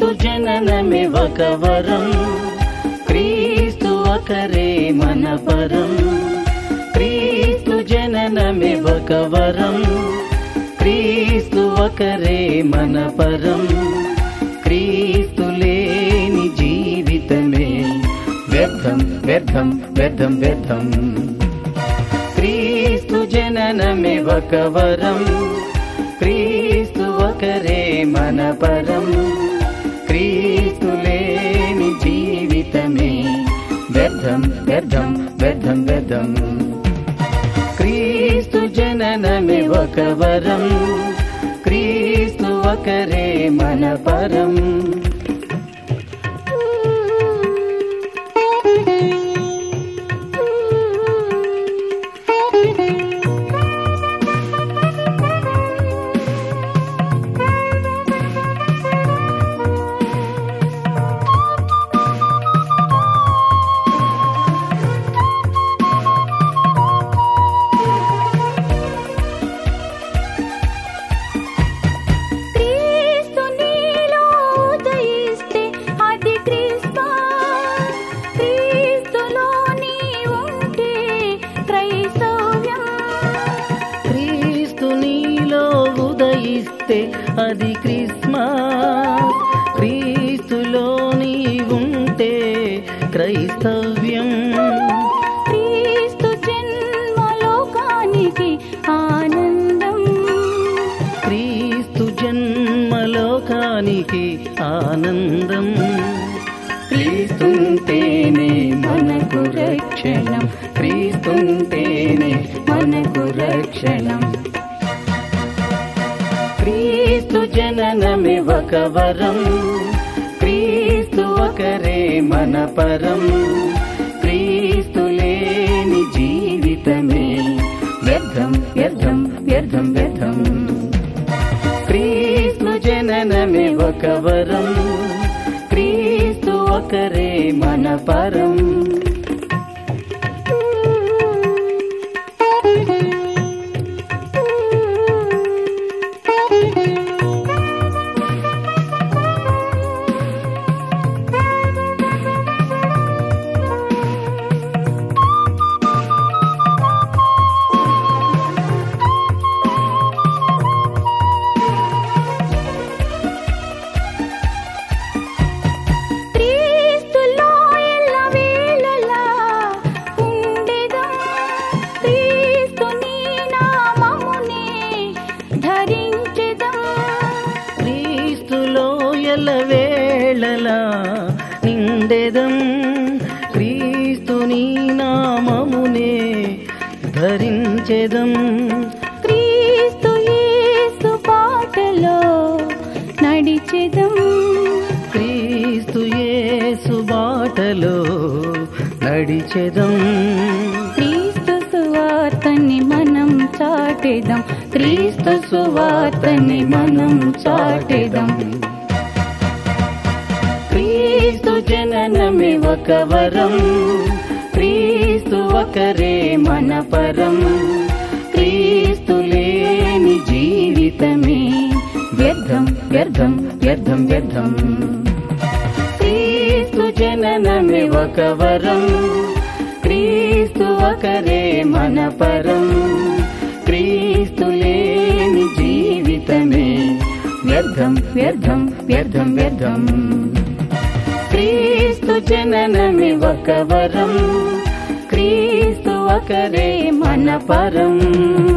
క్రీస్తు జననమే ఒక వరం. క్రీస్తు ఒకరే మన పరం. క్రీస్తు జననమే ఒక వరం. క్రీస్తు ఒకరే మన పరం. క్రీస్తు లేని జీవితమే. వ్యర్థం వ్యర్థం వ్యర్థం వ్యర్థం. క్రీస్తు జననమే ఒక వరం. క్రీస్తు ఒకరే మన పరం. వ్యర్థం వ్యర్థం క్రీస్తు జననమే ఒక వరం క్రీస్తు ఒకరే మన పరం ఉదయిస్తే అది క్రిస్మస్. క్రీస్తులో నీ ఉంటే క్రైస్తవ్యం. క్రీస్తు జన్మలోకానికి ఆనందం. క్రీస్తు జన్మలోకానికి ఆనందం. జననమివక వరం క్రీస్తు ఒకరే మన పరం క్రీస్తు లేని జీవితమే వ్యర్థం వ్యర్థం వ్యర్థం వ్యర్థం క్రీస్తు జననమే ఒక వరం క్రీస్తు ఒకరే మన పరం నిండెదం క్రీస్తు నీ నామమునే ధరించెదం. క్రీస్తు యేసు బాటలో నడిచెదం. క్రీస్తు యేసు బాటలో నడిచెదం. క్రీస్తు సువార్తని మనం చాటెదం. క్రీస్తు సువార్తని మనం చాటెదం. క్రీస్తు జననమే ఒక వరం. క్రీస్తు ఒకరే మన పరం. క్రీస్తు లేని జీవితమే. వ్యర్థం వ్యర్థం వ్యర్థం వ్యర్థం. క్రీస్తు జననమే ఒక వరం. క్రీస్తు ఒకరే మన పరం. క్రీస్తు లేని జీవితమే. వ్యర్థం వ్యర్థం వ్యర్థం వ్యర్థం. క్రీస్తు జననమి ఒక వరం. క్రీస్తు ఒకరే మన పరం.